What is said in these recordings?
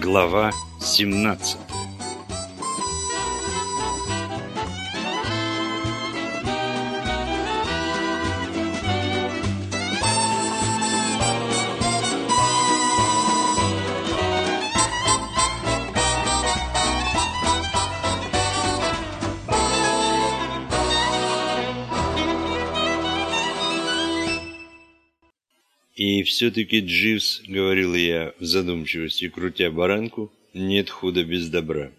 Глава 17 все-таки, Дживс, — говорил я в задумчивости, крутя баранку, — нет худа без добра.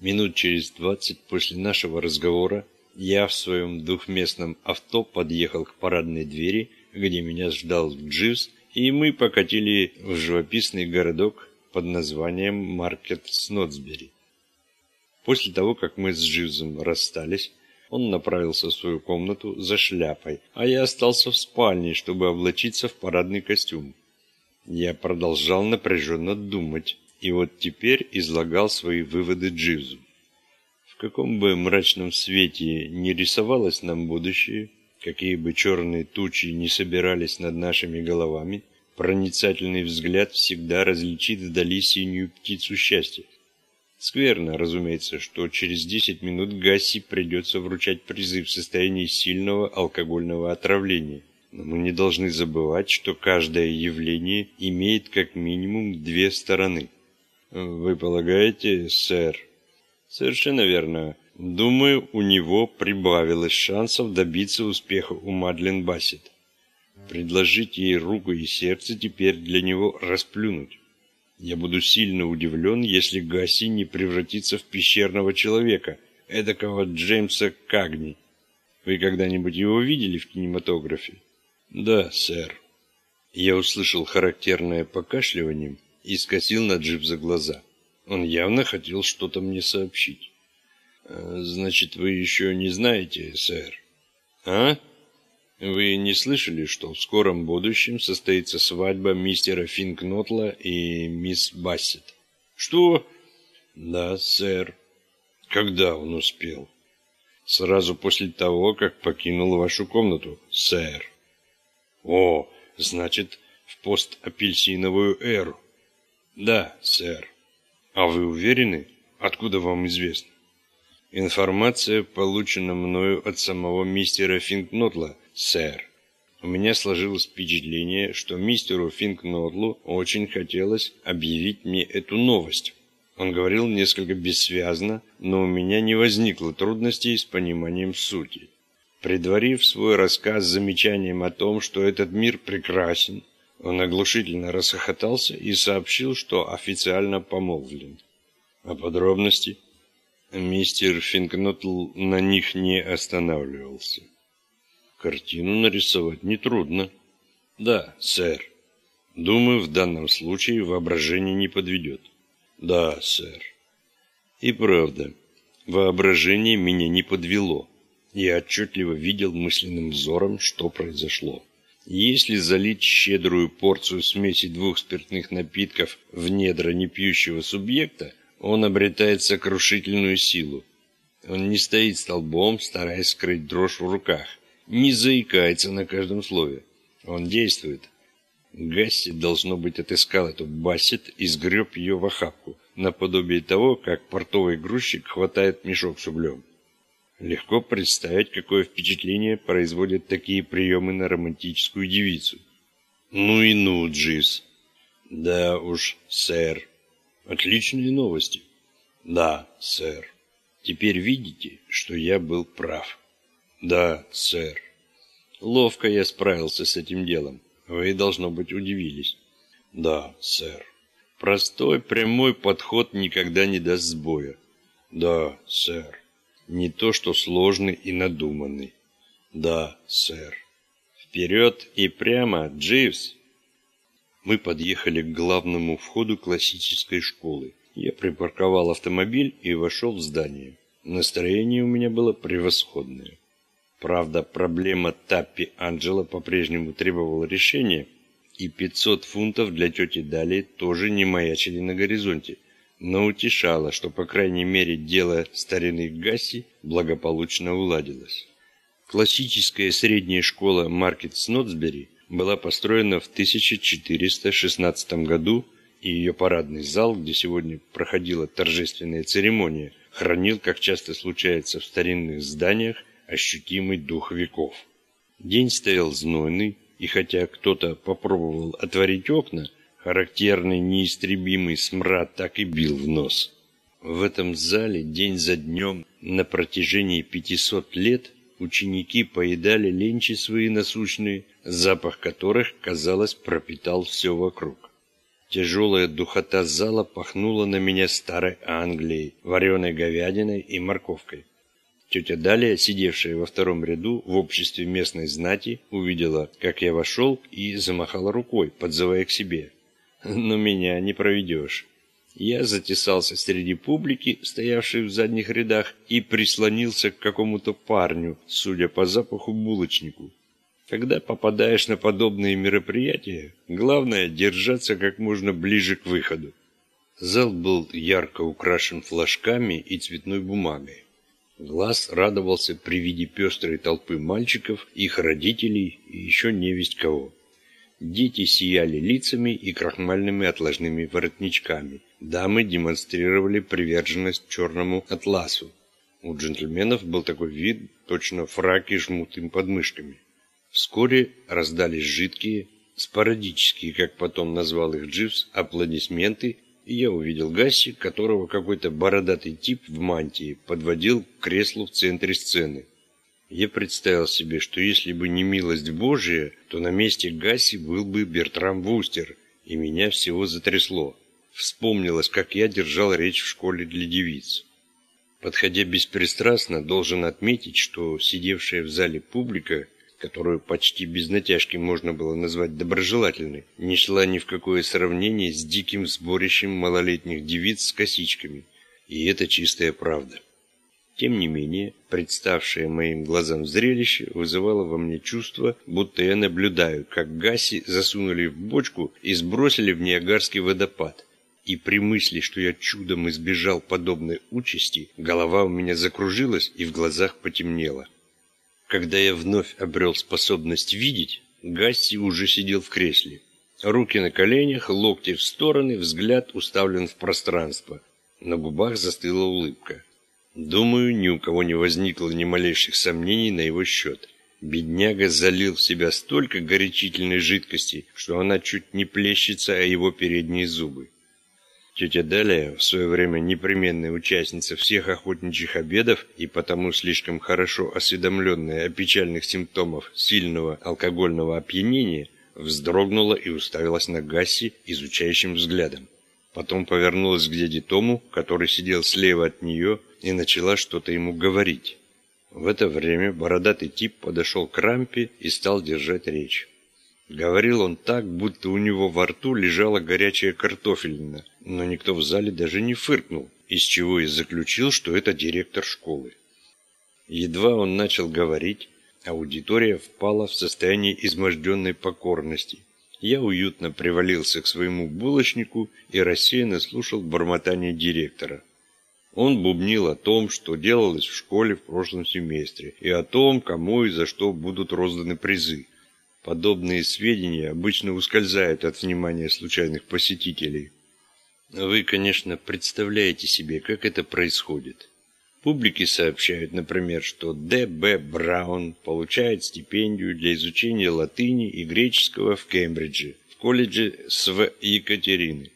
Минут через двадцать после нашего разговора я в своем двухместном авто подъехал к парадной двери, где меня ждал Дживс, и мы покатили в живописный городок под названием Маркет Снотсбери. После того, как мы с Дживсом расстались, он направился в свою комнату за шляпой, а я остался в спальне, чтобы облачиться в парадный костюм. Я продолжал напряженно думать, и вот теперь излагал свои выводы Дживзу. В каком бы мрачном свете не рисовалось нам будущее, какие бы черные тучи не собирались над нашими головами, проницательный взгляд всегда различит вдали синюю птицу счастья. Скверно, разумеется, что через 10 минут Гасси придется вручать призы в состоянии сильного алкогольного отравления. Но мы не должны забывать, что каждое явление имеет как минимум две стороны. Вы полагаете, сэр? Совершенно верно. Думаю, у него прибавилось шансов добиться успеха у Мадлен Бассет. Предложить ей руку и сердце теперь для него расплюнуть. Я буду сильно удивлен, если Гаси не превратится в пещерного человека, эдакого Джеймса Кагни. Вы когда-нибудь его видели в кинематографе? Да, сэр. Я услышал характерное покашливание и скосил на Дживза глаза. Он явно хотел что-то мне сообщить. «А, «Значит, вы еще не знаете, сэр?» «А?» Вы не слышали, что в скором будущем состоится свадьба мистера Финкнотла и мисс Бассет? Что? Да, сэр. Когда он успел? Сразу после того, как покинул вашу комнату, сэр. О, значит, в постапельсиновую эру. Да, сэр. А вы уверены? Откуда вам известно? Информация получена мною от самого мистера Финкнотла, сэр. У меня сложилось впечатление, что мистеру Финкнотлу очень хотелось объявить мне эту новость. Он говорил несколько бессвязно, но у меня не возникло трудностей с пониманием сути. Предварив свой рассказ замечанием о том, что этот мир прекрасен, он оглушительно расхохотался и сообщил, что официально помолвлен. А подробности? Мистер Финкнотл на них не останавливался. Картину нарисовать нетрудно. Да, сэр. Думаю, в данном случае воображение не подведет. Да, сэр. И правда, воображение меня не подвело. Я отчетливо видел мысленным взором, что произошло. Если залить щедрую порцию смеси двух спиртных напитков в недра непьющего субъекта, он обретает сокрушительную силу. Он не стоит столбом, стараясь скрыть дрожь в руках не заикается на каждом слове. Он действует. Гасси, должно быть, отыскал эту Бассет и сгреб ее в охапку, наподобие того, как портовый грузчик хватает мешок с углем. Легко представить, какое впечатление производят такие приемы на романтическую девицу. Ну и ну, Джиз. Да уж, сэр. Отличные новости. Да, сэр. Теперь видите, что я был прав. Да, сэр. Ловко я справился с этим делом. Вы, должно быть, удивились. Да, сэр. Простой, прямой подход никогда не даст сбоя. Да, сэр. Не то, что сложный и надуманный. Да, сэр. Вперед и прямо, Дживс. Мы подъехали к главному входу классической школы. Я припарковал автомобиль и вошел в здание. Настроение у меня было превосходное. Правда, проблема Таппи Анджела по-прежнему требовала решения, и 500 фунтов для тети Дали тоже не маячили на горизонте, но утешало, что, по крайней мере, дело старины Гасси благополучно уладилось. Классическая средняя школа Маркет Снотсбери была построена в 1416 году и ее парадный зал, где сегодня проходила торжественная церемония, хранил, как часто случается в старинных зданиях, ощутимый дух веков. День стоял знойный, и хотя кто-то попробовал отворить окна, характерный неистребимый смрад так и бил в нос. В этом зале день за днем на протяжении 500 лет ученики поедали ленчи свои насущные, запах которых, казалось, пропитал все вокруг. Тяжелая духота зала пахнула на меня старой Англией, вареной говядиной и морковкой. Тетя Далия, сидевшая во втором ряду в обществе местной знати, увидела, как я вошел и замахала рукой, подзывая к себе. Но меня не проведешь. Я затесался среди публики, стоявшей в задних рядах, и прислонился к какому-то парню, судя по запаху булочнику. Когда попадаешь на подобные мероприятия, главное держаться как можно ближе к выходу. Зал был ярко украшен флажками и цветной бумагой. Глаз радовался при виде пестрой толпы мальчиков, их родителей и еще не весть кого. Дети сияли лицами и крахмальными отложными воротничками. Дамы демонстрировали приверженность черному атласу. У джентльменов был такой вид, точно фраки жмут им подмышками. Вскоре раздались жидкие, спорадические, как потом назвал их Дживс, аплодисменты я увидел Гасси, которого какой-то бородатый тип в мантии подводил к креслу в центре сцены. Я представил себе, что если бы не милость Божия, то на месте Гасси был бы Бертрам Вустер, и меня всего затрясло. Вспомнилось, как я держал речь в школе для девиц. Подходя беспристрастно, должен отметить, что сидевшая в зале публика которую почти без натяжки можно было назвать доброжелательной, не шла ни в какое сравнение с диким сборищем малолетних девиц с косичками. И это чистая правда. Тем не менее, представшее моим глазам зрелище вызывало во мне чувство, будто я наблюдаю, как Гаси засунули в бочку и сбросили в Ниагарский водопад. И при мысли, что я чудом избежал подобной участи, голова у меня закружилась и в глазах потемнело. Когда я вновь обрел способность видеть, Гасси уже сидел в кресле. Руки на коленях, локти в стороны, взгляд уставлен в пространство. На губах застыла улыбка. Думаю, ни у кого не возникло ни малейших сомнений на его счет. Бедняга залил в себя столько горячительной жидкости, что она чуть не плещется о его передние зубы. Тетя Далия, в свое время непременная участница всех охотничьих обедов и потому слишком хорошо осведомленная о печальных симптомах сильного алкогольного опьянения, вздрогнула и уставилась на Гасси изучающим взглядом. Потом повернулась к дяде Тому, который сидел слева от нее, и начала что-то ему говорить. В это время бородатый тип подошел к рампе и стал держать речь. Говорил он так, будто у него во рту лежала горячая картофелина, но никто в зале даже не фыркнул, из чего и заключил, что это директор школы. Едва он начал говорить, аудитория впала в состояние изможденной покорности. Я уютно привалился к своему булочнику и рассеянно слушал бормотание директора. Он бубнил о том, что делалось в школе в прошлом семестре, и о том, кому и за что будут розданы призы. Подобные сведения обычно ускользают от внимания случайных посетителей. Вы, конечно, представляете себе, как это происходит. Публике сообщают, например, что Д.Б. Браун получает стипендию для изучения латыни и греческого в Кембридже, в колледже Св. Екатерины.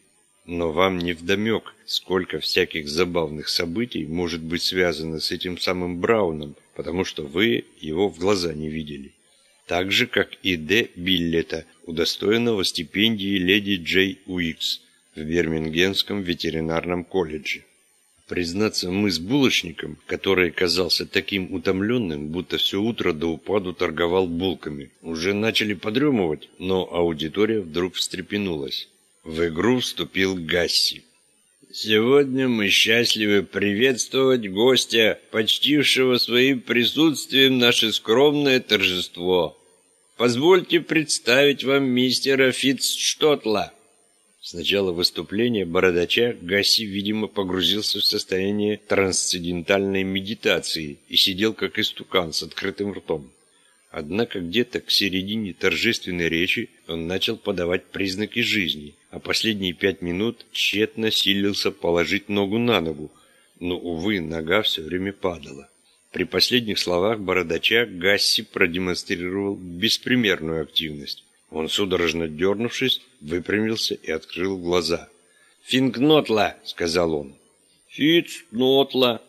Но вам не вдомек, сколько всяких забавных событий может быть связано с этим самым Брауном, потому что вы его в глаза не видели так же, как и Д. Биллета, удостоенного стипендии леди Джей Уикс в Бирмингемском ветеринарном колледже. Признаться, мы с булочником, который казался таким утомленным, будто все утро до упаду торговал булками, уже начали подремывать, но аудитория вдруг встрепенулась. В игру вступил Гасси. Сегодня мы счастливы приветствовать гостя, почтившего своим присутствием наше скромное торжество. Позвольте представить вам мистера Фитцштотла». С начала выступления бородача Гасси, видимо, погрузился в состояние трансцендентальной медитации и сидел как истукан с открытым ртом. Однако где-то к середине торжественной речи он начал подавать признаки жизни, а последние пять минут тщетно силился положить ногу на ногу, но, увы, нога все время падала. При последних словах бородача Гасси продемонстрировал беспримерную активность. Он, судорожно дернувшись, выпрямился и открыл глаза. «Фингнотла!» — сказал он. «Фицнотла!»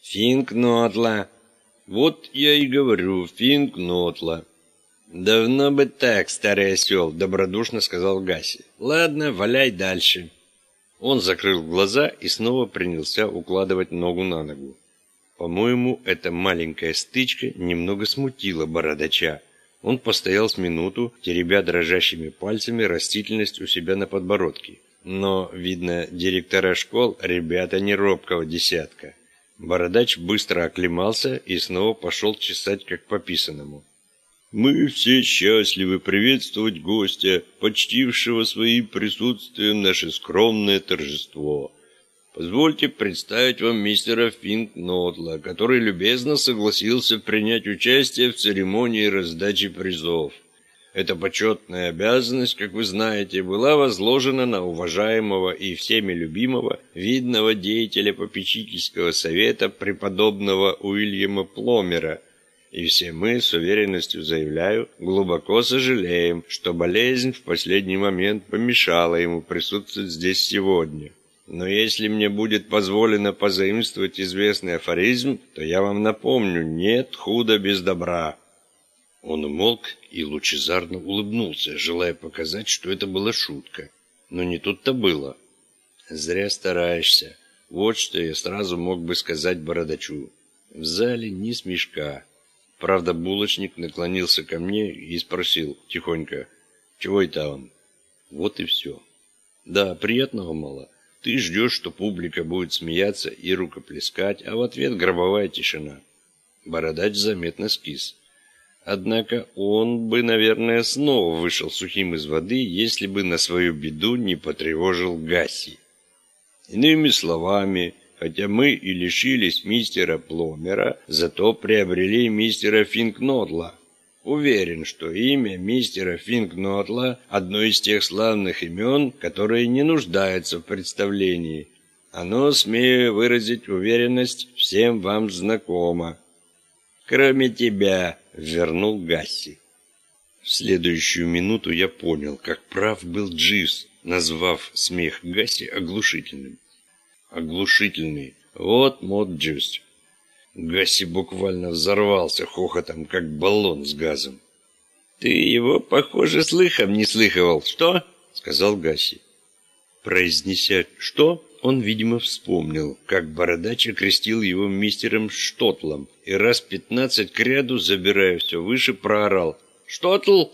«Фингнотла!» «Вот я и говорю, Фингнотла!» «Давно бы так, старый осел!» — добродушно сказал Гаси. «Ладно, валяй дальше!» Он закрыл глаза и снова принялся укладывать ногу на ногу. По-моему, эта маленькая стычка немного смутила бородача. Он постоял с минуту, теребя дрожащими пальцами растительность у себя на подбородке. Но, видно, директора школ – ребята не робкого десятка. Бородач быстро оклемался и снова пошел чесать как пописанному. «Мы все счастливы приветствовать гостя, почтившего своим присутствием наше скромное торжество. Позвольте представить вам мистера Финкнотла, который любезно согласился принять участие в церемонии раздачи призов. Эта почетная обязанность, как вы знаете, была возложена на уважаемого и всеми любимого видного деятеля попечительского совета преподобного Уильяма Пломера. И все мы, с уверенностью заявляю, глубоко сожалеем, что болезнь в последний момент помешала ему присутствовать здесь сегодня. Но если мне будет позволено позаимствовать известный афоризм, то я вам напомню, нет худа без добра. Он умолк и лучезарно улыбнулся, желая показать, что это была шутка. Но не тут-то было. Зря стараешься. Вот что я сразу мог бы сказать бородачу. В зале ни смешка. Правда, булочник наклонился ко мне и спросил тихонько, чего это он? Вот и все. Да, приятного мало. Ты ждешь, что публика будет смеяться и рукоплескать, а в ответ гробовая тишина. Бородач заметно скис. Однако он бы, наверное, снова вышел сухим из воды, если бы на свою беду не потревожил Гаси. Иными словами, хотя мы и лишились мистера Пломера, зато приобрели мистера Финкнодла. Уверен, что имя мистера Финкнотла – одно из тех славных имен, которые не нуждаются в представлении. Оно, смею выразить уверенность, всем вам знакомо. Кроме тебя, вернул Гасси. В следующую минуту я понял, как прав был Дживс, назвав смех Гасси оглушительным. Оглушительный. Вот мод Дживс. Гасси буквально взорвался хохотом, как баллон с газом. «Ты его, похоже, слыхом не слыхивал, что?» — сказал Гасси. Произнеся «что?», он, видимо, вспомнил, как бородач окрестил его мистером Штотлом и раз пятнадцать к ряду, забирая все выше, проорал «Штотл!»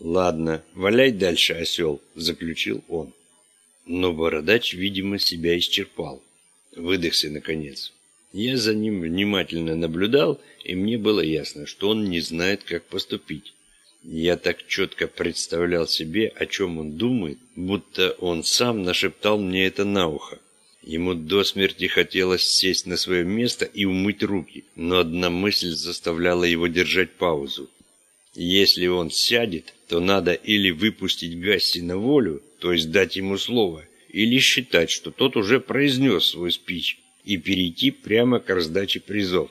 «Ладно, валяй дальше, осел», — заключил он. Но бородач, видимо, себя исчерпал. Выдохся, наконец. Я за ним внимательно наблюдал, и мне было ясно, что он не знает, как поступить. Я так четко представлял себе, о чем он думает, будто он сам нашептал мне это на ухо. Ему до смерти хотелось сесть на свое место и умыть руки, но одна мысль заставляла его держать паузу. Если он сядет, то надо или выпустить Гасси на волю, то есть дать ему слово, или считать, что тот уже произнес свой спич и перейти прямо к раздаче призов.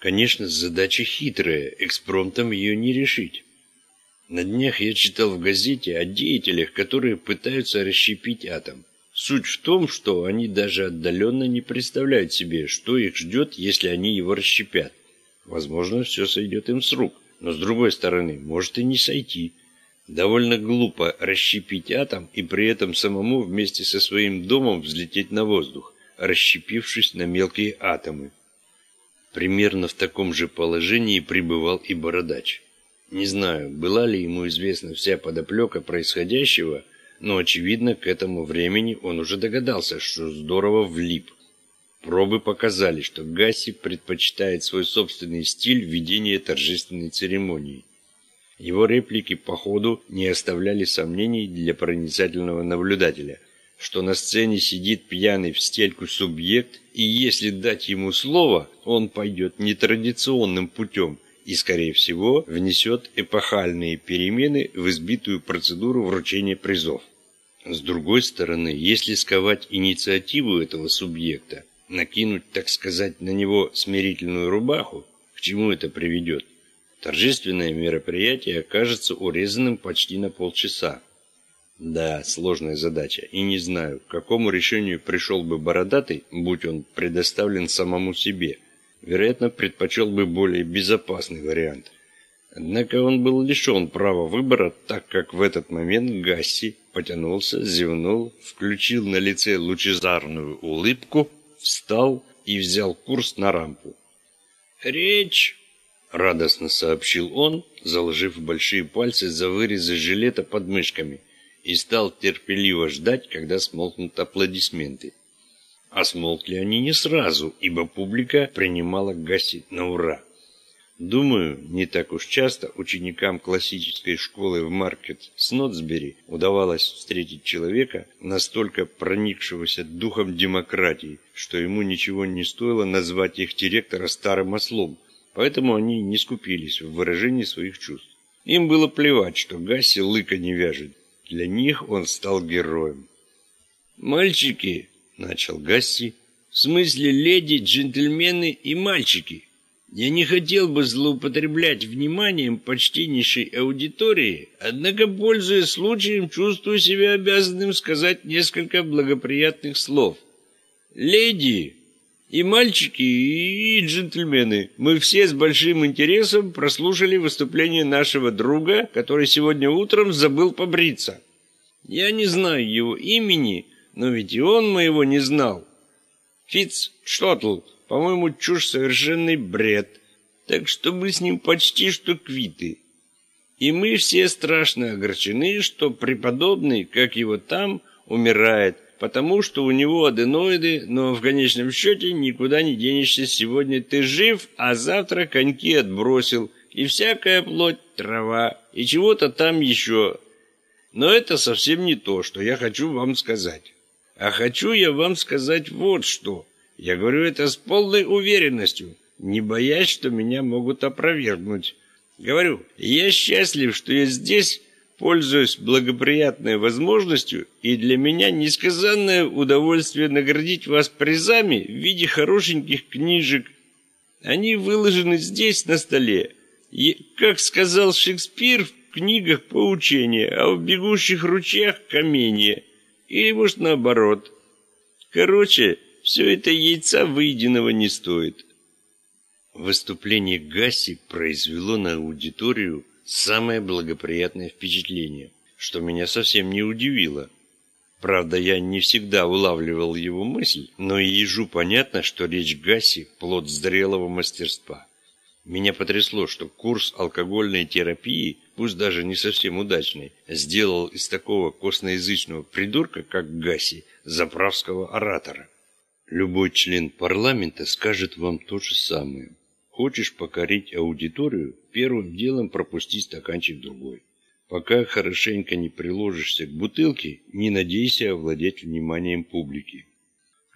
Конечно, задача хитрая, экспромтом ее не решить. На днях я читал в газете о деятелях, которые пытаются расщепить атом. Суть в том, что они даже отдаленно не представляют себе, что их ждет, если они его расщепят. Возможно, все сойдет им с рук, но с другой стороны, может и не сойти. Довольно глупо расщепить атом и при этом самому вместе со своим домом взлететь на воздух расщепившись на мелкие атомы. Примерно в таком же положении пребывал и Бородач. Не знаю, была ли ему известна вся подоплека происходящего, но, очевидно, к этому времени он уже догадался, что здорово влип. Пробы показали, что Гасси предпочитает свой собственный стиль ведения торжественной церемонии. Его реплики по ходу не оставляли сомнений для проницательного наблюдателя – что на сцене сидит пьяный в стельку субъект, и если дать ему слово, он пойдет нетрадиционным путем и, скорее всего, внесет эпохальные перемены в избитую процедуру вручения призов. С другой стороны, если сковать инициативу этого субъекта, накинуть, так сказать, на него смирительную рубаху, к чему это приведет? Торжественное мероприятие окажется урезанным почти на полчаса. Да, сложная задача, и не знаю, к какому решению пришел бы Бородатый, будь он предоставлен самому себе. Вероятно, предпочел бы более безопасный вариант. Однако он был лишен права выбора, так как в этот момент Гасси потянулся, зевнул, включил на лице лучезарную улыбку, встал и взял курс на рампу. «Речь!» — радостно сообщил он, заложив большие пальцы за вырезы жилета под мышками, и стал терпеливо ждать, когда смолкнут аплодисменты. А смолкли они не сразу, ибо публика принимала Гасси на ура. Думаю, не так уж часто ученикам классической школы в Маркет Снотсбери удавалось встретить человека, настолько проникшегося духом демократии, что ему ничего не стоило назвать их директора старым ослом, поэтому они не скупились в выражении своих чувств. Им было плевать, что Гасси лыка не вяжет. Для них он стал героем. «Мальчики», — начал Гасси, — «в смысле леди, джентльмены и мальчики». Я не хотел бы злоупотреблять вниманием почтеннейшей аудитории, однако, пользуясь случаем, чувствую себя обязанным сказать несколько благоприятных слов. Леди и мальчики, и джентльмены, мы все с большим интересом прослушали выступление нашего друга, который сегодня утром забыл побриться. Я не знаю его имени, но ведь и он моего не знал. Фитц Штотл по-моему, чушь совершенный бред. Так что мы с ним почти что квиты. И мы все страшно огорчены, что преподобный, как его там, умирает, потому что у него аденоиды, но в конечном счете никуда не денешься. Сегодня ты жив, а завтра коньки отбросил, и всякая плоть трава, и чего-то там еще. Но это совсем не то, что я хочу вам сказать. А хочу я вам сказать вот что. Я говорю это с полной уверенностью, не боясь, что меня могут опровергнуть. Говорю, я счастлив, что я здесь, пользуюсь благоприятной возможностью, и для меня несказанное удовольствие наградить вас призами в виде хорошеньких книжек. Они выложены здесь, на столе. И, как сказал Шекспир, в книгах поучения, а в бегущих ручьях каменья. Или, может, наоборот. Короче, все это яйца выеденного не стоит. Выступление Гасси произвело на аудиторию самое благоприятное впечатление, что меня совсем не удивило. Правда, я не всегда улавливал его мысль, но и ежу понятно, что речь Гасси – плод зрелого мастерства. Меня потрясло, что курс алкогольной терапии, пусть даже не совсем удачный, сделал из такого косноязычного придурка, как Гасси, заправского оратора. Любой член парламента скажет вам то же самое. Хочешь покорить аудиторию, первым делом пропусти стаканчик другой. Пока хорошенько не приложишься к бутылке, не надейся овладеть вниманием публики.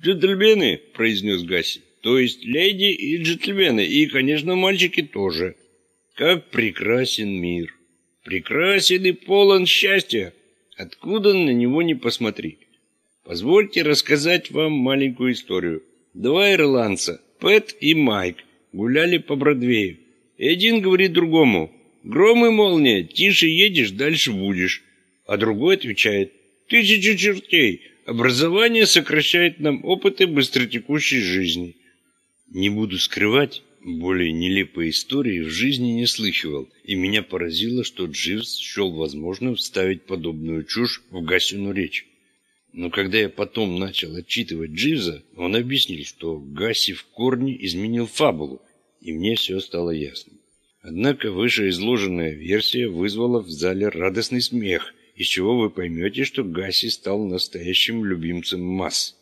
«Джентльмены!» – произнес Гасси. «То есть леди и джентльмены, и, конечно, мальчики тоже. Как прекрасен мир! Прекрасен и полон счастья! Откуда на него не посмотри!» Позвольте рассказать вам маленькую историю. Два ирландца, Пэт и Майк, гуляли по Бродвею. И один говорит другому, «Гром и молния, тише едешь, дальше будешь». А другой отвечает, «Тысяча чертей, образование сокращает нам опыты быстротекущей жизни». Не буду скрывать, более нелепой истории в жизни не слыхивал, и меня поразило, что Дживс счел возможным вставить подобную чушь в Гасину речь. Но когда я потом начал отчитывать Дживза, он объяснил, что Гасси в корне изменил фабулу, и мне все стало ясно. Однако вышеизложенная версия вызвала в зале радостный смех, из чего вы поймете, что Гасси стал настоящим любимцем масс.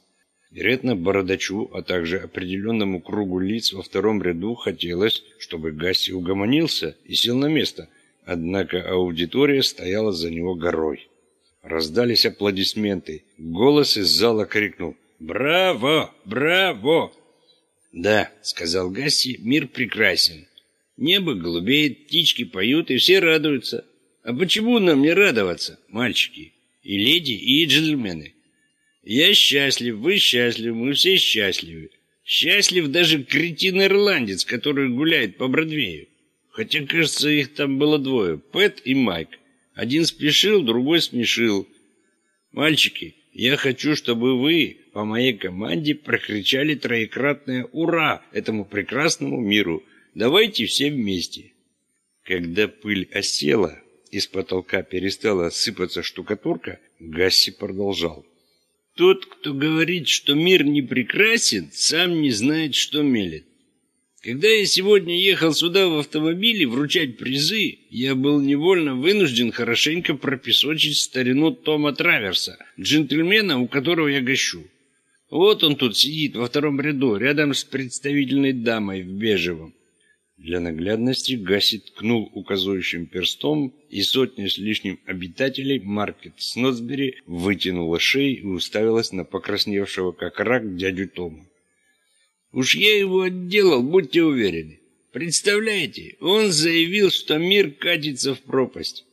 Вероятно, Бородачу, а также определенному кругу лиц во втором ряду хотелось, чтобы Гасси угомонился и сел на место, однако аудитория стояла за него горой. Раздались аплодисменты. Голос из зала крикнул «Браво! Браво!» «Да», — сказал Гасси, — «мир прекрасен. Небо голубеет, птички поют, и все радуются. А почему нам не радоваться, мальчики? и леди, и джентльмены. Я счастлив, вы счастливы, мы все счастливы. Счастлив даже кретин-ирландец, который гуляет по Бродвею. Хотя, кажется, их там было двое, Пэт и Майк. Один спешил, другой смешил. Мальчики, я хочу, чтобы вы по моей команде прокричали троекратное «Ура!» этому прекрасному миру. Давайте все вместе. Когда пыль осела, из потолка перестала сыпаться штукатурка, Гасси продолжал. Тот, кто говорит, что мир не прекрасен, сам не знает, что мелет. Когда я сегодня ехал сюда в автомобиле вручать призы, я был невольно вынужден хорошенько пропесочить старину Тома Траверса, джентльмена, у которого я гощу. Вот он тут сидит во втором ряду, рядом с представительной дамой в бежевом. Для наглядности Гаси ткнул указывающим перстом, и сотня с лишним обитателей Маркет Снотсбери вытянула шеи и уставилась на покрасневшего как рак дядю Тома. «Уж я его отделал, будьте уверены. Представляете, он заявил, что мир катится в пропасть».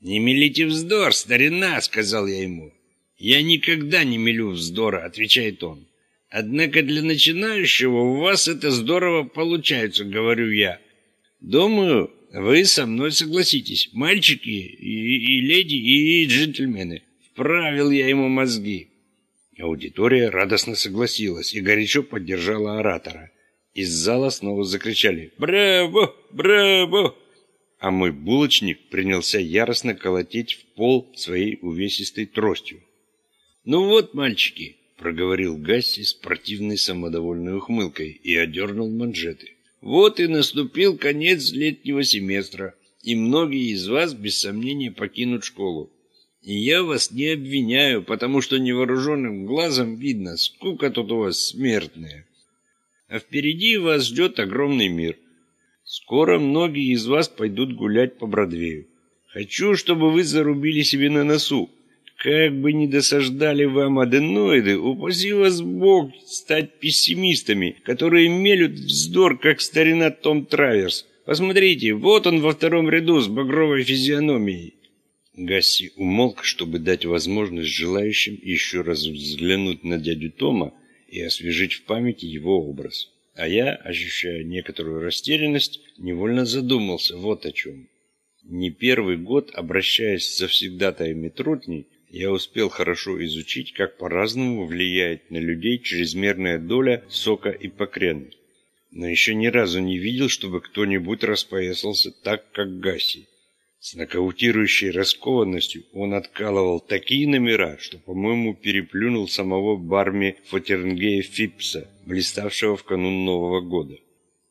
«Не мелите вздор, старина», — сказал я ему. «Я никогда не мелю вздора», — отвечает он. Однако для начинающего у вас это здорово получается, говорю я. Думаю, вы со мной согласитесь, мальчики и, и леди, и джентльмены. Вправил я ему мозги. Аудитория радостно согласилась и горячо поддержала оратора. Из зала снова закричали «Браво! Браво!» А мой булочник принялся яростно колотить в пол своей увесистой тростью. «Ну вот, мальчики, проговорил Гасси с противной самодовольной ухмылкой и одернул манжеты. Вот и наступил конец летнего семестра, и многие из вас без сомнения покинут школу. И я вас не обвиняю, потому что невооруженным глазом видно, скука тут у вас смертная. А впереди вас ждет огромный мир. Скоро многие из вас пойдут гулять по Бродвею. Хочу, чтобы вы зарубили себе на носу. Как бы ни досаждали вам аденоиды, упаси вас Бог стать пессимистами, которые мелют вздор, как старина Том Траверс. Посмотрите, вот он во втором ряду с багровой физиономией. Гасси умолк, чтобы дать возможность желающим еще раз взглянуть на дядю Тома и освежить в памяти его образ. А я, ощущая некоторую растерянность, невольно задумался вот о чем. Не первый год, обращаясь с завсегдатаями трутней, я успел хорошо изучить, как по-разному влияет на людей чрезмерная доля сока и покрена. Но еще ни разу не видел, чтобы кто-нибудь распоясался так, как Гаси. С нокаутирующей раскованностью он откалывал такие номера, что, по-моему, переплюнул самого Барми Фотернгея Фипса, блиставшего в канун Нового года.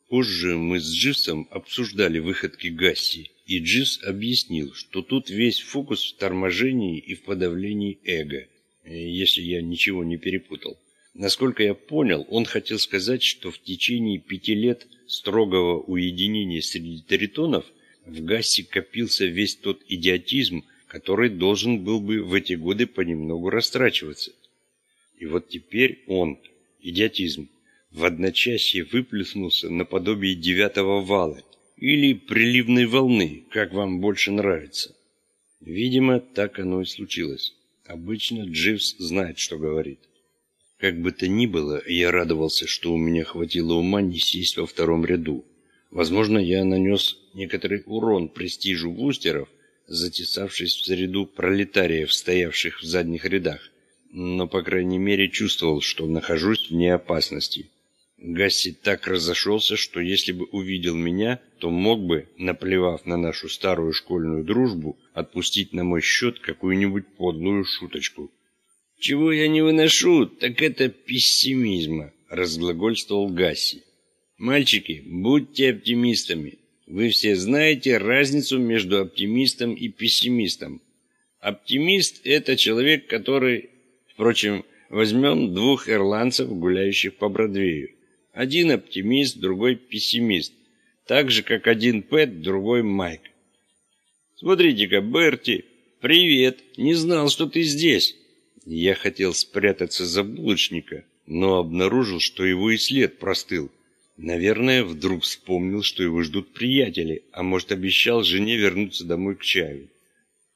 Позже мы с Дживсом обсуждали выходки Гасси, и Дживс объяснил, что тут весь фокус в торможении и в подавлении эго, если я ничего не перепутал. Насколько я понял, он хотел сказать, что в течение пяти лет строгого уединения среди тритонов в Гассе копился весь тот идиотизм, который должен был бы в эти годы понемногу растрачиваться. И вот теперь он, идиотизм, в одночасье выплеснулся наподобие девятого вала, или приливной волны, как вам больше нравится. Видимо, так оно и случилось. Обычно Дживс знает, что говорит. Как бы то ни было, я радовался, что у меня хватило ума не сесть во втором ряду. Возможно, я нанес некоторый урон престижу бустеров, затесавшись в среду пролетариев, стоявших в задних рядах, но, по крайней мере, чувствовал, что нахожусь вне опасности. Гасси так разошелся, что если бы увидел меня, то мог бы, наплевав на нашу старую школьную дружбу, отпустить на мой счет какую-нибудь подлую шуточку. «Чего я не выношу, так это пессимизма», — разглагольствовал Гасси. «Мальчики, будьте оптимистами. Вы все знаете разницу между оптимистом и пессимистом. Оптимист — это человек, который... Впрочем, возьмем двух ирландцев, гуляющих по Бродвею. Один оптимист, другой пессимист. Так же, как один Пэт, другой Майк. «Смотрите-ка, Берти! Привет! Не знал, что ты здесь!» Я хотел спрятаться за булочника, но обнаружил, что его и след простыл. Наверное, вдруг вспомнил, что его ждут приятели, а может, обещал жене вернуться домой к чаю.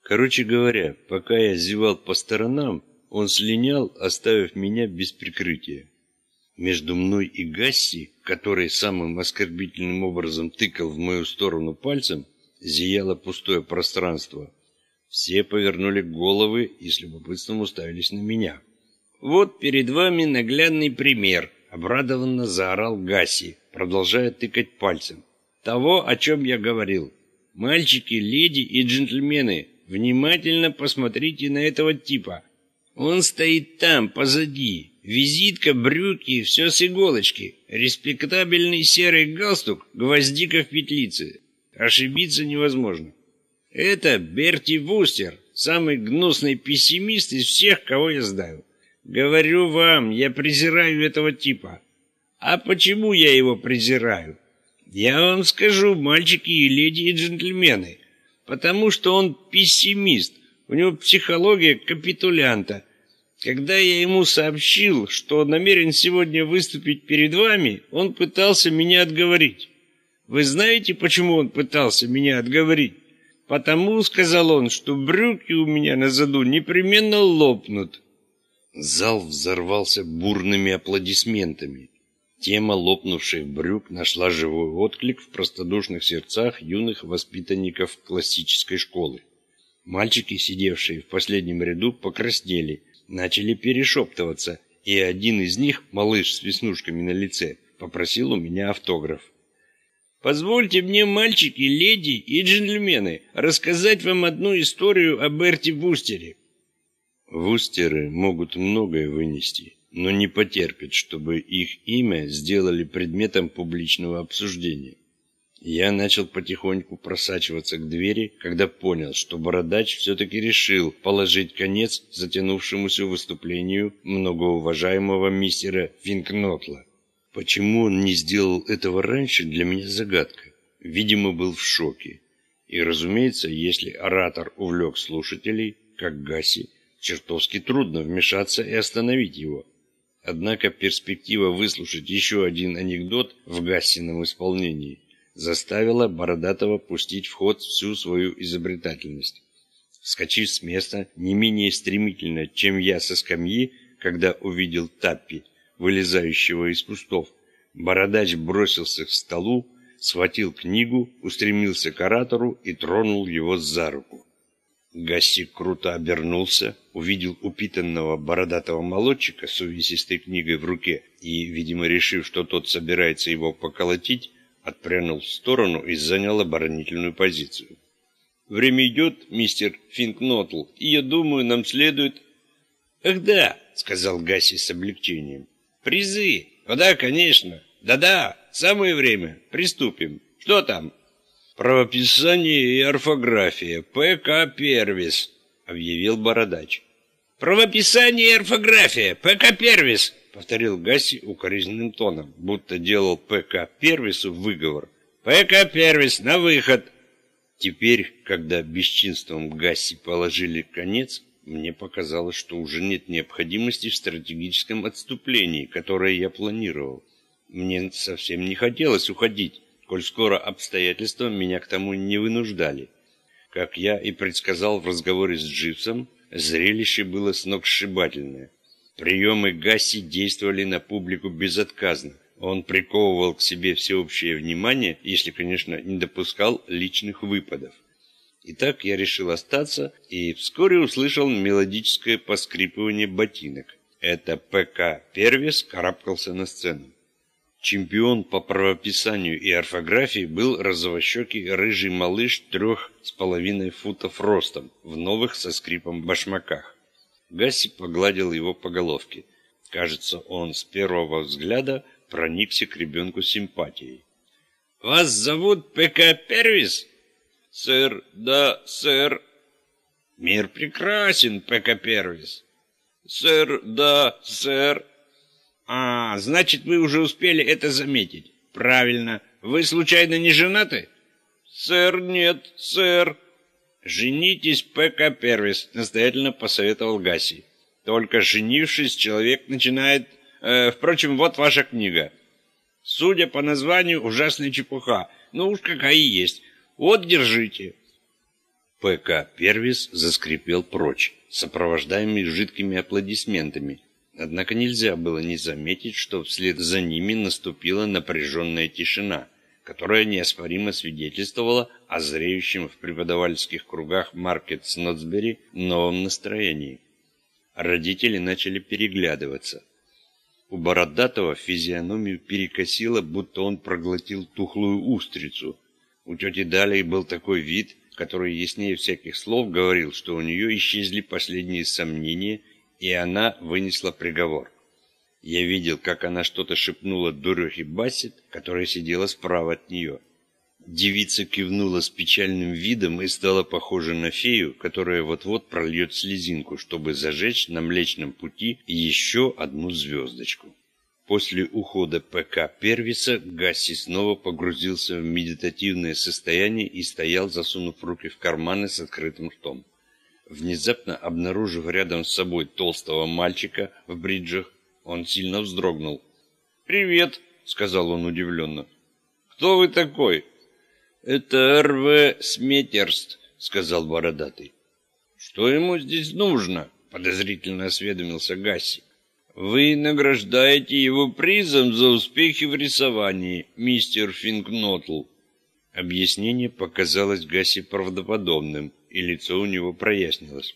Короче говоря, пока я зевал по сторонам, он слинял, оставив меня без прикрытия. Между мной и Гасси, который самым оскорбительным образом тыкал в мою сторону пальцем, зияло пустое пространство. Все повернули головы и с любопытством уставились на меня. «Вот перед вами наглядный пример», — обрадованно заорал Гасси, продолжая тыкать пальцем. «Того, о чем я говорил. Мальчики, леди и джентльмены, внимательно посмотрите на этого типа. Он стоит там, позади. Визитка, брюки, все с иголочки. Респектабельный серый галстук, гвоздика в петлице. Ошибиться невозможно. Это Берти Вустер, самый гнусный пессимист из всех, кого я знаю. Говорю вам, я презираю этого типа. А почему я его презираю? Я вам скажу, мальчики и леди и джентльмены. Потому что он пессимист. У него психология капитулянта. Когда я ему сообщил, что намерен сегодня выступить перед вами, он пытался меня отговорить. Вы знаете, почему он пытался меня отговорить? Потому, сказал он, что брюки у меня на заду непременно лопнут. Зал взорвался бурными аплодисментами. Тема лопнувших брюк нашла живой отклик в простодушных сердцах юных воспитанников классической школы. Мальчики, сидевшие в последнем ряду, покраснели, начали перешептываться, и один из них, малыш с веснушками на лице, попросил у меня автограф. Позвольте мне, мальчики, леди и джентльмены, рассказать вам одну историю о Берти Вустере. Вустеры могут многое вынести, но не потерпят, чтобы их имя сделали предметом публичного обсуждения. Я начал потихоньку просачиваться к двери, когда понял, что Бородач все-таки решил положить конец затянувшемуся выступлению многоуважаемого мистера Финкнотла. Почему он не сделал этого раньше, для меня загадка. Видимо, был в шоке. И, разумеется, если оратор увлек слушателей, как Гаси, чертовски трудно вмешаться и остановить его. Однако перспектива выслушать еще один анекдот в Гассином исполнении заставила Бородатого пустить в ход всю свою изобретательность. Вскочив с места не менее стремительно, чем я со скамьи, когда увидел Таппи, вылезающего из кустов. Бородач бросился к столу, схватил книгу, устремился к оратору и тронул его за руку. Гасси круто обернулся, увидел упитанного бородатого молодчика с увесистой книгой в руке и, видимо, решив, что тот собирается его поколотить, отпрянул в сторону и занял оборонительную позицию. «Время идет, мистер Финкнотл, и, я думаю, нам следует...» «Ах да!» — сказал Гасси с облегчением. Призы? Ну да, конечно. Да-да, самое время. Приступим. Что там? Правописание и орфография. П.К. Первис, объявил Бородач. Правописание и орфография. П.К. Первис, повторил Гасси укоризненным тоном, будто делал П.К. Первису выговор. П.К. Первис, на выход. Теперь, когда бесчинствам Гасси положили конец, мне показалось, что уже нет необходимости в стратегическом отступлении, которое я планировал. Мне совсем не хотелось уходить, коль скоро обстоятельства меня к тому не вынуждали. Как я и предсказал в разговоре с Дживсом, зрелище было сногсшибательное. Приемы Гасси действовали на публику безотказно. Он приковывал к себе всеобщее внимание, если, конечно, не допускал личных выпадов. Итак, я решил остаться и вскоре услышал мелодическое поскрипывание ботинок. Это ПК Первис карабкался на сцену. Чемпион по правописанию и орфографии был розовощекий рыжий малыш трех с половиной футов ростом в новых со скрипом башмаках. Гасси погладил его по головке. Кажется, он с первого взгляда проникся к ребенку симпатией. «Вас зовут ПК Первис?» «Сэр, да, сэр». «Мир прекрасен, П.К. Первис». «Сэр, да, сэр». «А, значит, вы уже успели это заметить». «Правильно. Вы, случайно, не женаты?» «Сэр, нет, сэр». «Женитесь, П.К. Первис», — настоятельно посоветовал Гасси. «Только женившись, человек начинает... Э, впрочем, вот ваша книга. Судя по названию, ужасная чепуха. Ну уж какая есть. Вот, держите». ПК «Первис» заскрипел прочь, сопровождаемый жидкими аплодисментами. Однако нельзя было не заметить, что вслед за ними наступила напряженная тишина, которая неоспоримо свидетельствовала о зреющем в преподавательских кругах Маркет Снотсбери новом настроении. Родители начали переглядываться. У Бородатого физиономию перекосило, будто он проглотил тухлую устрицу. У тети Далии был такой вид, который яснее всяких слов говорил, что у нее исчезли последние сомнения, и она вынесла приговор. Я видел, как она что-то шепнула Дурехе Бассет, которая сидела справа от нее. Девица кивнула с печальным видом и стала похожа на фею, которая вот-вот прольет слезинку, чтобы зажечь на Млечном пути еще одну звездочку. После ухода ПК Первиса Гасси снова погрузился в медитативное состояние и стоял, засунув руки в карманы с открытым ртом. Внезапно обнаружив рядом с собой толстого мальчика в бриджах, он сильно вздрогнул. «Привет», — сказал он удивленно. «Кто вы такой?» «Это РВ Сметерст», — сказал бородатый. «Что ему здесь нужно?» — подозрительно осведомился Гасси. Вы награждаете его призом за успехи в рисовании, мистер Финкнотл. Объяснение показалось Гаси правдоподобным, и лицо у него прояснилось.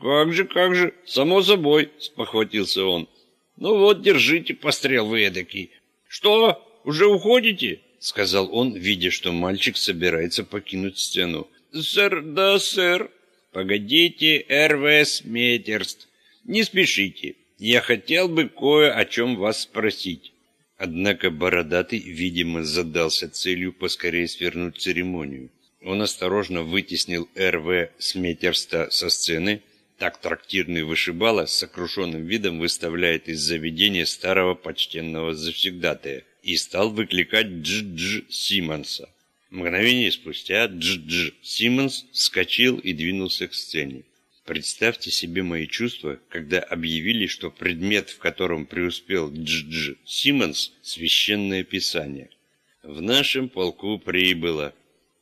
«Как же, как же, само собой», — спохватился он. «Ну вот, держите, пострел вы эдакий». «Что, уже уходите?» — сказал он, видя, что мальчик собирается покинуть стену. «Сэр, да, сэр». «Погодите, РВС Метерст, не спешите. Я хотел бы кое о чем вас спросить. Однако Бородатый, видимо, задался целью поскорее свернуть церемонию. Он осторожно вытеснил РВ Сметерста со сцены, так трактирный вышибала с сокрушенным видом выставляет из заведения старого почтенного завсегдатая, и стал выкликать Дж-Дж Симмонса. Мгновение спустя Дж-Дж Симмонс вскочил и двинулся к сцене. Представьте себе мои чувства, когда объявили, что предмет, в котором преуспел Дж-Дж Симмонс, священное писание. В нашем полку прибыло.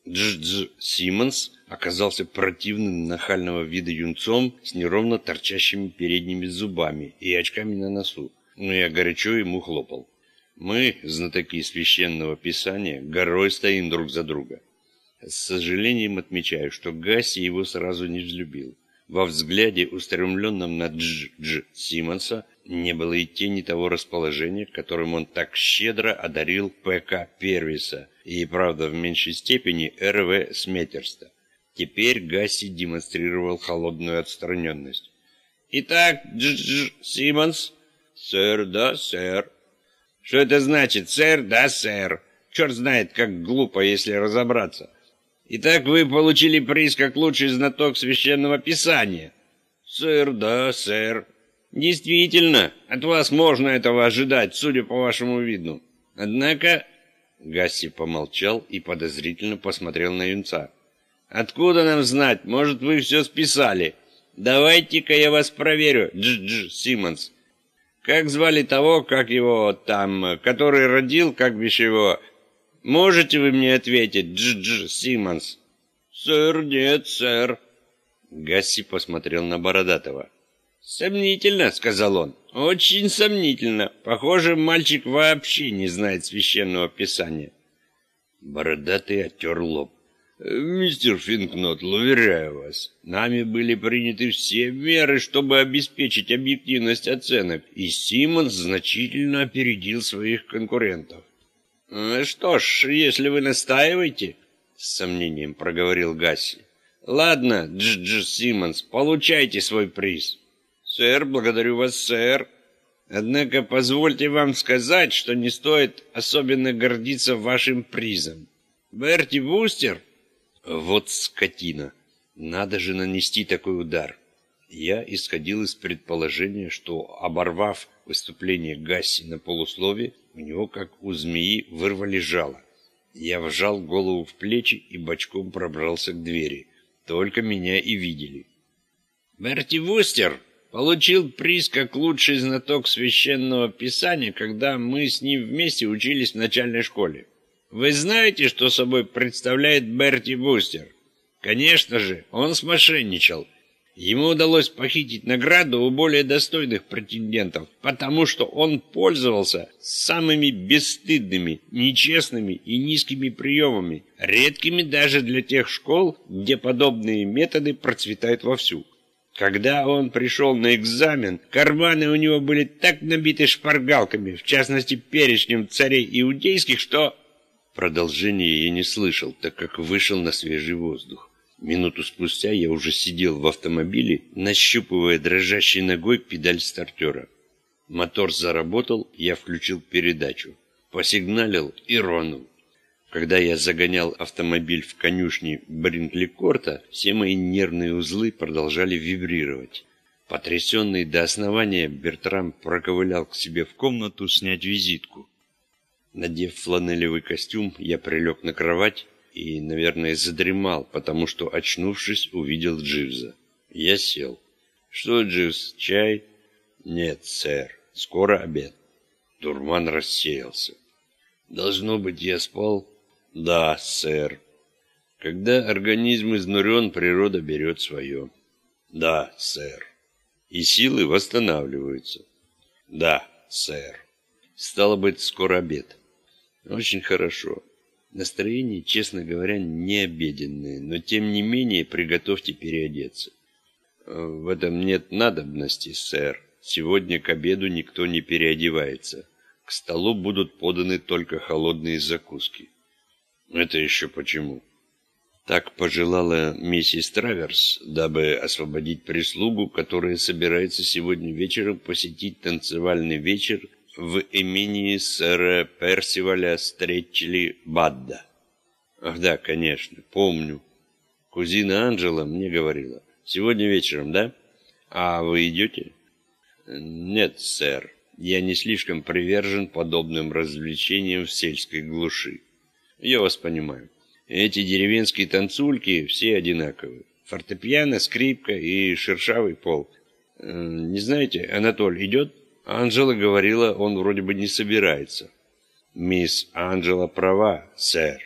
Дж-Дж Симмонс оказался противным нахального вида юнцом с неровно торчащими передними зубами и очками на носу, но я горячо ему хлопал. Мы, знатоки священного писания, горой стоим друг за друга. С сожалением отмечаю, что Гасси его сразу не взлюбил. Во взгляде, устремленном на Дж-Дж Симмонса, не было и тени того расположения, которым он так щедро одарил П.К. Первиса и, правда, в меньшей степени Р.В. Сметерста. Теперь Гасси демонстрировал холодную отстраненность. «Итак, Дж-Дж Симмонс?» «Сэр, да, сэр». «Что это значит, сэр, да, сэр?» Черт знает, как глупо, если разобраться. Итак, вы получили приз как лучший знаток священного писания. Сэр, да, сэр. Действительно, от вас можно этого ожидать, судя по вашему виду. Однако... Гасси помолчал и подозрительно посмотрел на юнца. «Откуда нам знать? Может, вы все списали? Давайте-ка я вас проверю, Дж-Дж Симмонс. Как звали того, как его там, который родил, как бишь его, Можете вы мне ответить, Дж-Дж Симмонс? Сэр, нет, сэр. Гасси посмотрел на Бородатого. «Сомнительно», — сказал он. «Очень сомнительно. Похоже, мальчик вообще не знает священного писания». Бородатый оттер лоб. «Мистер Финкнотл, уверяю вас, нами были приняты все меры, чтобы обеспечить объективность оценок, и Симмонс значительно опередил своих конкурентов. «Ну «Что ж, если вы настаиваете...» — с сомнением проговорил Гасси. «Ладно, Дж-Дж Симмонс, получайте свой приз». «Сэр, благодарю вас, сэр. Однако позвольте вам сказать, что не стоит особенно гордиться вашим призом. Берти Бустер...» «Вот скотина! Надо же нанести такой удар!» Я исходил из предположения, что, оборвав выступление Гасси на полуслове, у него, как у змеи, вырвали жало. Я вжал голову в плечи и бочком пробрался к двери. Только меня и видели. Берти Вустер получил приз как лучший знаток священного писания, когда мы с ним вместе учились в начальной школе. Вы знаете, что собой представляет Берти Вустер? Конечно же, он смошенничал. Ему удалось похитить награду у более достойных претендентов, потому что он пользовался самыми бесстыдными, нечестными и низкими приемами, редкими даже для тех школ, где подобные методы процветают вовсю. Когда он пришел на экзамен, карманы у него были так набиты шпаргалками, в частности перечнем царей иудейских, что... Продолжение я не слышал, так как вышел на свежий воздух. Минуту спустя я уже сидел в автомобиле, нащупывая дрожащей ногой педаль стартера. Мотор заработал, я включил передачу. Посигналил и ронул. Когда я загонял автомобиль в конюшне Бринкли-Корта, все мои нервные узлы продолжали вибрировать. Потрясенный до основания, Бертрам проковылял к себе в комнату снять визитку. Надев фланелевый костюм, я прилег на кровать и, наверное, задремал, потому что, очнувшись, увидел Дживза. Я сел. «Что, Дживз, чай?» «Нет, сэр. Скоро обед». Дурман рассеялся. «Должно быть, я спал?» «Да, сэр». «Когда организм изнурен, природа берет свое». «Да, сэр». «И силы восстанавливаются». «Да, сэр». «Стало быть, скоро обед». «Очень хорошо». Настроение, честно говоря, не обеденное, но тем не менее приготовьте переодеться. В этом нет надобности, сэр. Сегодня к обеду никто не переодевается. К столу будут поданы только холодные закуски. Это еще почему? Так пожелала миссис Траверс, дабы освободить прислугу, которая собирается сегодня вечером посетить танцевальный вечер в имении сэра Персиваля Стретчли Бадда. Ах да, конечно, помню. Кузина Анжела мне говорила. Сегодня вечером, да? А вы идете? Нет, сэр. Я не слишком привержен подобным развлечениям в сельской глуши. Я вас понимаю. Эти деревенские танцульки все одинаковые. Фортепиано, скрипка и шершавый пол. Э, не знаете, Анатоль идет? Анжела говорила, он вроде бы не собирается. Мисс Анжела права, сэр.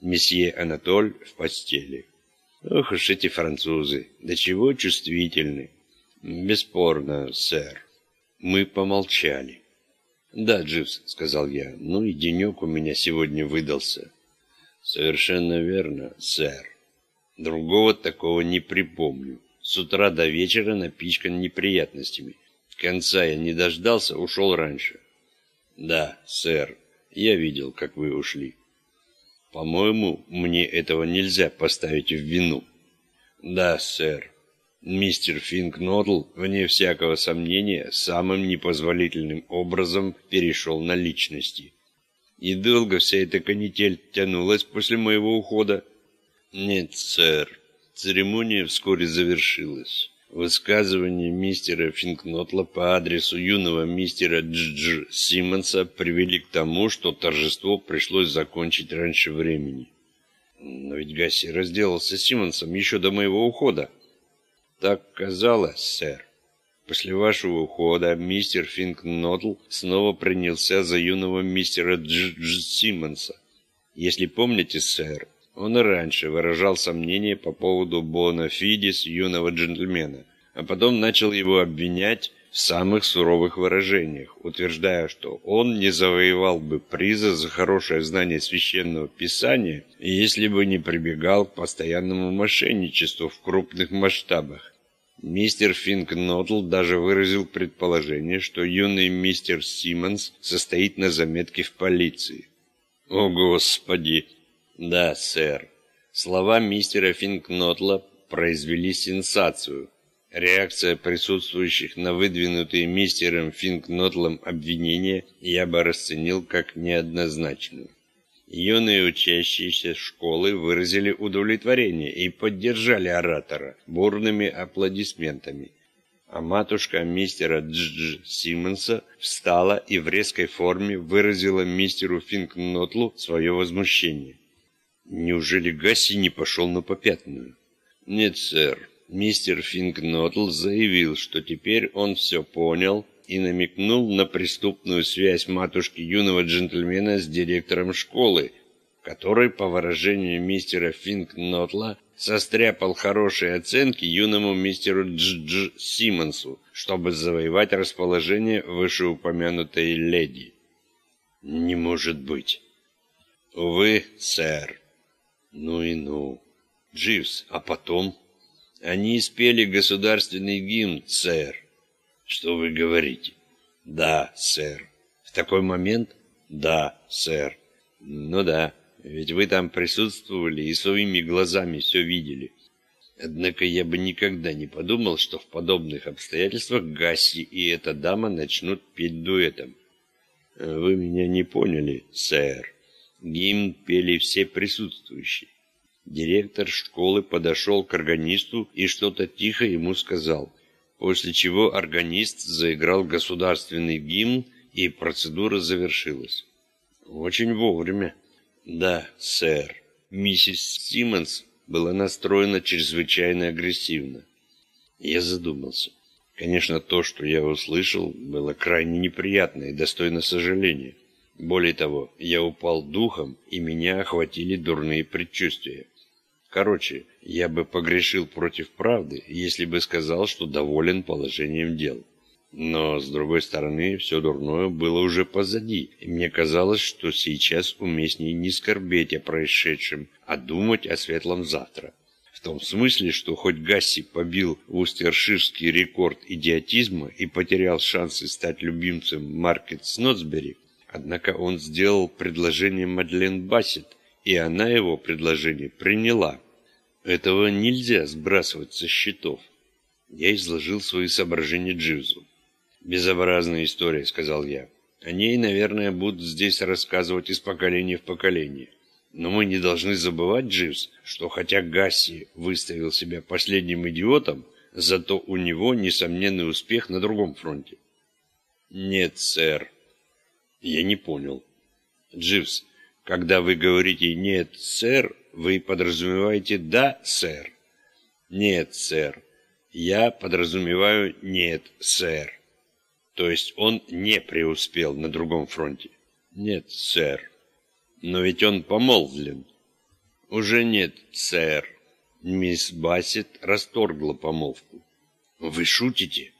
Месье Анатоль в постели. Ох уж эти французы, до чего чувствительны. Бесспорно, сэр. Мы помолчали. «Да, Дживс», — сказал я, — «ну и денек у меня сегодня выдался». «Совершенно верно, сэр. Другого такого не припомню. С утра до вечера напичкан неприятностями. Конца я не дождался, ушел раньше. Да, сэр, я видел, как вы ушли. По-моему, мне этого нельзя поставить в вину. Да, сэр. Мистер Финкнотл, вне всякого сомнения, самым непозволительным образом перешел на личности. И долго вся эта канитель тянулась после моего ухода? Нет, сэр. Церемония вскоре завершилась. Высказывания мистера Финкнотла по адресу юного мистера Дж. Симмонса привели к тому, что торжество пришлось закончить раньше времени. Но ведь Гасси разделался с Симмонсом еще до моего ухода. Так казалось, сэр. После вашего ухода мистер Финкнотл снова принялся за юного мистера Дж. Дж. Симмонса. Если помните, сэр, он и раньше выражал сомнения по поводу Бона Фидис юного джентльмена, а потом начал его обвинять в самых суровых выражениях, утверждая, что он не завоевал бы приза за хорошее знание священного писания, если бы не прибегал к постоянному мошенничеству в крупных масштабах. Мистер Финкнотл даже выразил предположение, что юный мистер Симмонс состоит на заметке в полиции. «О, Господи!» Да, сэр. Слова мистера Финкнотла произвели сенсацию. Реакция присутствующих на выдвинутые мистером Финкнотлом обвинения я бы расценил как неоднозначную. Юные учащиеся школы выразили удовлетворение и поддержали оратора бурными аплодисментами. А матушка мистера Дж. Симмонса встала и в резкой форме выразила мистеру Финкнотлу свое возмущение. Неужели Гасси не пошел на попятную? Нет, сэр. Мистер Финкнотл заявил, что теперь он все понял и намекнул на преступную связь матушки юного джентльмена с директором школы, который, по выражению мистера Финкнотла, состряпал хорошие оценки юному мистеру Дж-Дж Симмонсу, чтобы завоевать расположение вышеупомянутой леди. Не может быть. Увы, сэр. Ну и ну. Дживс, а потом? Они спели государственный гимн, сэр. Что вы говорите? Да, сэр. В такой момент? Да, сэр. Ну да, ведь вы там присутствовали и своими глазами все видели. Однако я бы никогда не подумал, что в подобных обстоятельствах Гасси и эта дама начнут петь дуэтом. Вы меня не поняли, сэр. Гимн пели все присутствующие. Директор школы подошел к органисту и что-то тихо ему сказал, после чего органист заиграл государственный гимн, и процедура завершилась. Очень вовремя. Да, сэр. Миссис Симмонс была настроена чрезвычайно агрессивно. Я задумался. Конечно, то, что я услышал, было крайне неприятно и достойно сожаления. Более того, я упал духом, и меня охватили дурные предчувствия. Короче, я бы погрешил против правды, если бы сказал, что доволен положением дел. Но, с другой стороны, все дурное было уже позади, и мне казалось, что сейчас уместнее не скорбеть о происшедшем, а думать о светлом завтра. В том смысле, что хоть Гасси побил вустерширский рекорд идиотизма и потерял шансы стать любимцем Маркет Снотсбери, однако он сделал предложение Мадлен Бассет, и она его предложение приняла. Этого нельзя сбрасывать со счетов. Я изложил свои соображения Дживзу. «Безобразная история», — сказал я. «О ней, наверное, будут здесь рассказывать из поколения в поколение. Но мы не должны забывать, Дживс, что хотя Гасси выставил себя последним идиотом, зато у него несомненный успех на другом фронте». «Нет, сэр». «Я не понял». «Дживс, когда вы говорите «нет, сэр», вы подразумеваете «да, сэр». «Нет, сэр». Я подразумеваю «нет, сэр». То есть он не преуспел на другом фронте? Нет, сэр. Но ведь он помолвлен. Уже нет, сэр. Мисс Бассет расторгла помолвку. Вы шутите?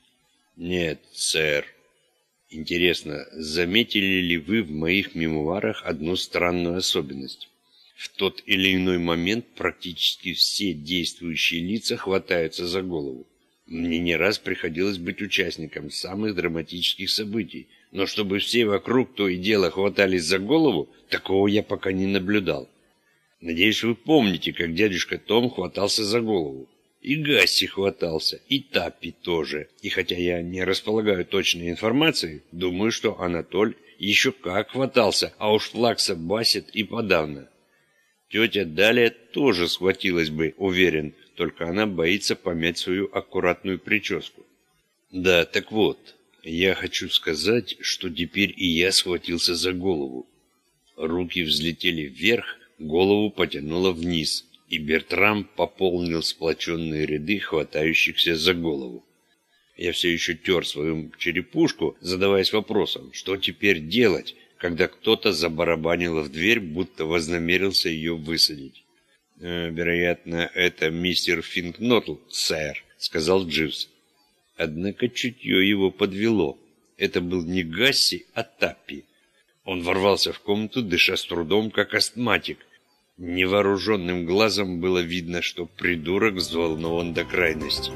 Нет, сэр. Интересно, заметили ли вы в моих мемуарах одну странную особенность? В тот или иной момент практически все действующие лица хватаются за голову. Мне не раз приходилось быть участником самых драматических событий, но чтобы все вокруг то и дело хватались за голову, такого я пока не наблюдал. Надеюсь, вы помните, как дядюшка Том хватался за голову. И Гасси хватался, и Таппи тоже. И хотя я не располагаю точной информацией, думаю, что Анатоль еще как хватался, а уж Флакса басит и подавно. Тетя Далия тоже схватилась бы, уверен, только она боится помять свою аккуратную прическу. Да, так вот, я хочу сказать, что теперь и я схватился за голову. Руки взлетели вверх, голову потянуло вниз, и Бертрам пополнил сплоченные ряды хватающихся за голову. Я все еще тер свою черепушку, задаваясь вопросом, что теперь делать, когда кто-то забарабанил в дверь, будто вознамерился ее высадить. Э, «Вероятно, это мистер Финкнотл, сэр», — сказал Дживс. Однако чутье его подвело. Это был не Гасси, а Таппи. Он ворвался в комнату, дыша с трудом, как астматик. Невооруженным глазом было видно, что придурок взволнован до крайности.